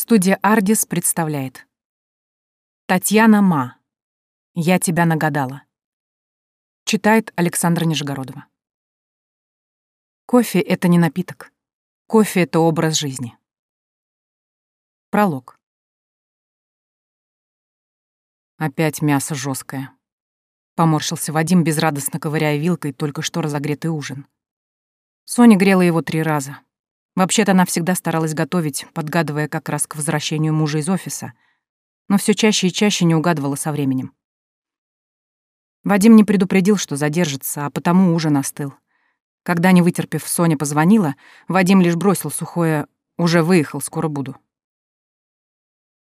Студия «Ардис» представляет. Татьяна Ма. «Я тебя нагадала». Читает Александра Нижегородова. Кофе — это не напиток. Кофе — это образ жизни. Пролог. Опять мясо жесткое. Поморщился Вадим, безрадостно ковыряя вилкой только что разогретый ужин. Соня грела его три раза, Вообще-то она всегда старалась готовить, подгадывая как раз к возвращению мужа из офиса, но все чаще и чаще не угадывала со временем. Вадим не предупредил, что задержится, а потому ужин остыл. Когда, не вытерпев, Соня позвонила, Вадим лишь бросил сухое «уже выехал, скоро буду».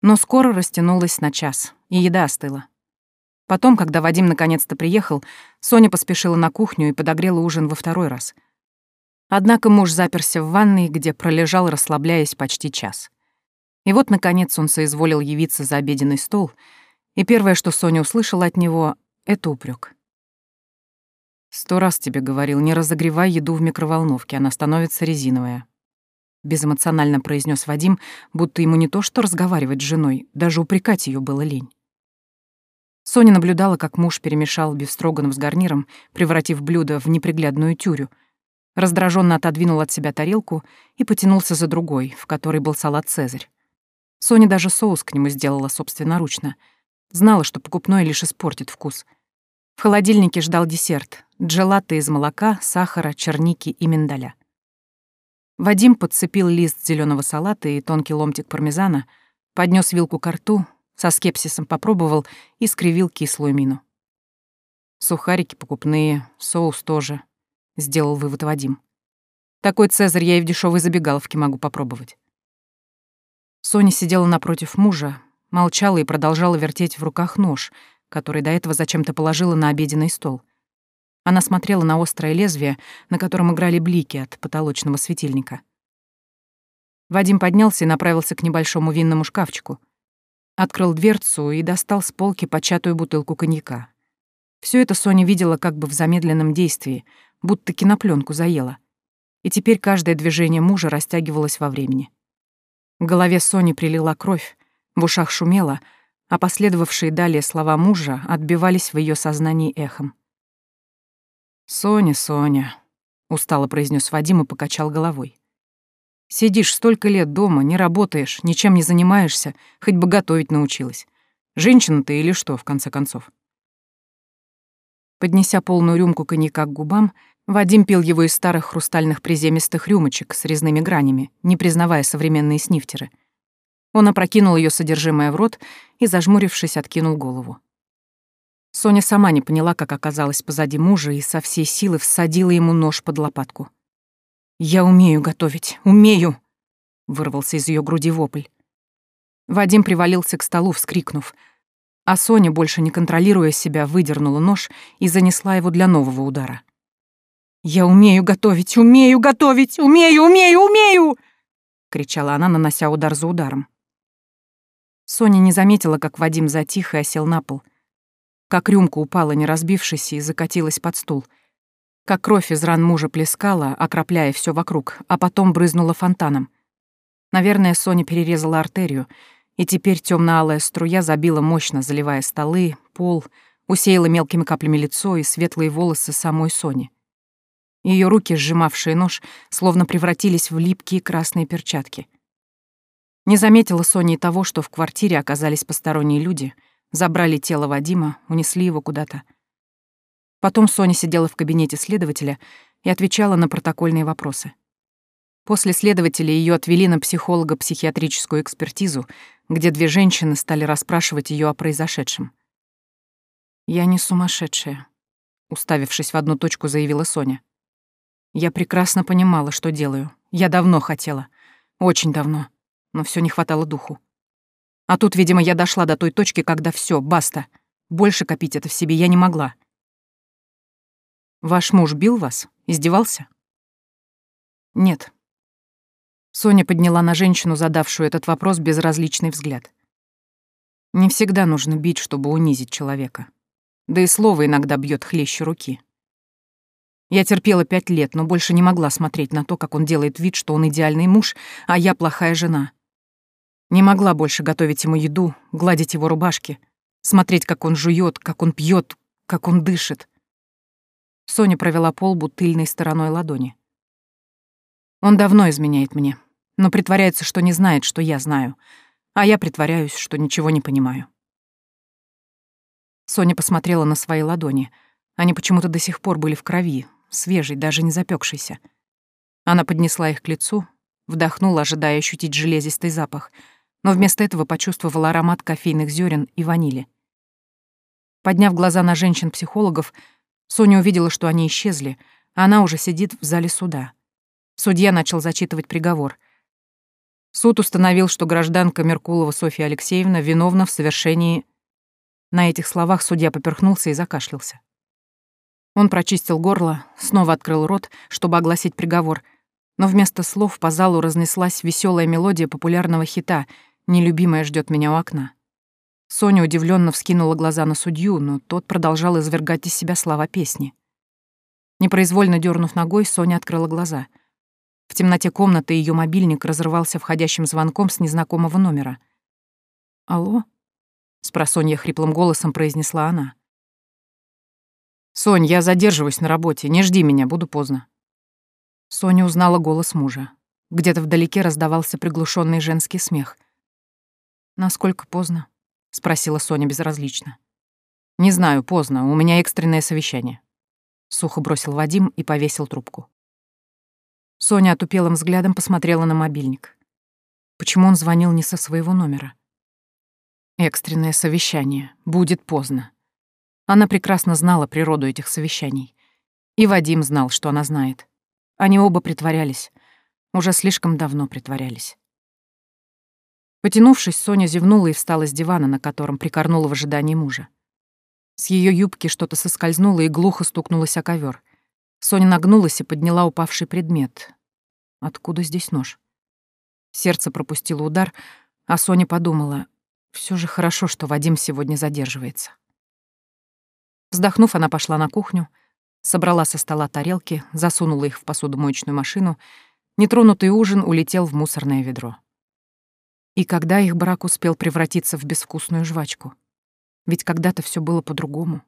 Но скоро растянулась на час, и еда остыла. Потом, когда Вадим наконец-то приехал, Соня поспешила на кухню и подогрела ужин во второй раз — Однако муж заперся в ванной, где пролежал, расслабляясь почти час. И вот, наконец, он соизволил явиться за обеденный стол, и первое, что Соня услышала от него, — это упрек. «Сто раз тебе говорил, не разогревай еду в микроволновке, она становится резиновая», — безэмоционально произнес Вадим, будто ему не то что разговаривать с женой, даже упрекать ее было лень. Соня наблюдала, как муж перемешал бифстроганов с гарниром, превратив блюдо в неприглядную тюрю — раздраженно отодвинул от себя тарелку и потянулся за другой, в которой был салат «Цезарь». Соня даже соус к нему сделала собственноручно. Знала, что покупной лишь испортит вкус. В холодильнике ждал десерт — джелато из молока, сахара, черники и миндаля. Вадим подцепил лист зеленого салата и тонкий ломтик пармезана, поднес вилку к рту, со скепсисом попробовал и скривил кислую мину. Сухарики покупные, соус тоже, сделал вывод Вадим. Такой цезарь я и в дешевой забегаловке могу попробовать. Соня сидела напротив мужа, молчала и продолжала вертеть в руках нож, который до этого зачем-то положила на обеденный стол. Она смотрела на острое лезвие, на котором играли блики от потолочного светильника. Вадим поднялся и направился к небольшому винному шкафчику. Открыл дверцу и достал с полки початую бутылку коньяка. Все это Соня видела как бы в замедленном действии, будто кинопленку заела. И теперь каждое движение мужа растягивалось во времени. В голове Сони прилила кровь, в ушах шумело, а последовавшие далее слова мужа отбивались в ее сознании эхом. «Соня, Соня», — устало произнес Вадим и покачал головой. «Сидишь столько лет дома, не работаешь, ничем не занимаешься, хоть бы готовить научилась. Женщина ты или что, в конце концов?» Поднеся полную рюмку коньяка к губам, Вадим пил его из старых хрустальных приземистых рюмочек с резными гранями, не признавая современные снифтеры. Он опрокинул ее содержимое в рот и, зажмурившись, откинул голову. Соня сама не поняла, как оказалась позади мужа, и со всей силы всадила ему нож под лопатку. «Я умею готовить, умею!» — вырвался из ее груди вопль. Вадим привалился к столу, вскрикнув — а Соня, больше не контролируя себя, выдернула нож и занесла его для нового удара. «Я умею готовить, умею готовить, умею, умею, умею!» — кричала она, нанося удар за ударом. Соня не заметила, как Вадим затих и осел на пол, как рюмка упала, не разбившись, и закатилась под стул, как кровь из ран мужа плескала, окропляя все вокруг, а потом брызнула фонтаном. Наверное, Соня перерезала артерию — и теперь темно-алая струя забила мощно, заливая столы, пол, усеяла мелкими каплями лицо и светлые волосы самой Сони. Ее руки, сжимавшие нож, словно превратились в липкие красные перчатки. Не заметила Соня и того, что в квартире оказались посторонние люди, забрали тело Вадима, унесли его куда-то. Потом Соня сидела в кабинете следователя и отвечала на протокольные вопросы. После следователя ее отвели на психолого-психиатрическую экспертизу, где две женщины стали расспрашивать ее о произошедшем. «Я не сумасшедшая», — уставившись в одну точку, заявила Соня. «Я прекрасно понимала, что делаю. Я давно хотела. Очень давно. Но все не хватало духу. А тут, видимо, я дошла до той точки, когда все, баста. Больше копить это в себе я не могла». «Ваш муж бил вас? Издевался?» «Нет», Соня подняла на женщину, задавшую этот вопрос, безразличный взгляд. Не всегда нужно бить, чтобы унизить человека. Да и слово иногда бьет хлеще руки. Я терпела пять лет, но больше не могла смотреть на то, как он делает вид, что он идеальный муж, а я плохая жена. Не могла больше готовить ему еду, гладить его рубашки, смотреть, как он жует, как он пьет, как он дышит. Соня провела полбу тыльной стороной ладони. Он давно изменяет мне, но притворяется, что не знает, что я знаю, а я притворяюсь, что ничего не понимаю. Соня посмотрела на свои ладони. Они почему-то до сих пор были в крови, свежей, даже не запекшейся. Она поднесла их к лицу, вдохнула, ожидая ощутить железистый запах, но вместо этого почувствовала аромат кофейных зерен и ванили. Подняв глаза на женщин-психологов, Соня увидела, что они исчезли, а она уже сидит в зале суда. Судья начал зачитывать приговор. Суд установил, что гражданка Меркулова Софья Алексеевна виновна в совершении... На этих словах судья поперхнулся и закашлялся. Он прочистил горло, снова открыл рот, чтобы огласить приговор, но вместо слов по залу разнеслась веселая мелодия популярного хита «Нелюбимая ждет меня у окна». Соня удивленно вскинула глаза на судью, но тот продолжал извергать из себя слова песни. Непроизвольно дернув ногой, Соня открыла глаза. В темноте комнаты ее мобильник разрывался входящим звонком с незнакомого номера. «Алло?» — спросонья хриплым голосом произнесла она. «Сонь, я задерживаюсь на работе, не жди меня, буду поздно». Соня узнала голос мужа. Где-то вдалеке раздавался приглушенный женский смех. «Насколько поздно?» — спросила Соня безразлично. «Не знаю, поздно, у меня экстренное совещание». Сухо бросил Вадим и повесил трубку. Соня отупелым взглядом посмотрела на мобильник. Почему он звонил не со своего номера? Экстренное совещание. Будет поздно. Она прекрасно знала природу этих совещаний. И Вадим знал, что она знает. Они оба притворялись. Уже слишком давно притворялись. Потянувшись, Соня зевнула и встала с дивана, на котором прикорнула в ожидании мужа. С ее юбки что-то соскользнуло и глухо стукнулось о ковер. Соня нагнулась и подняла упавший предмет. Откуда здесь нож? Сердце пропустило удар, а Соня подумала, все же хорошо, что Вадим сегодня задерживается. Вздохнув, она пошла на кухню, собрала со стола тарелки, засунула их в посудомоечную машину. Нетронутый ужин улетел в мусорное ведро. И когда их брак успел превратиться в безвкусную жвачку? Ведь когда-то все было по-другому.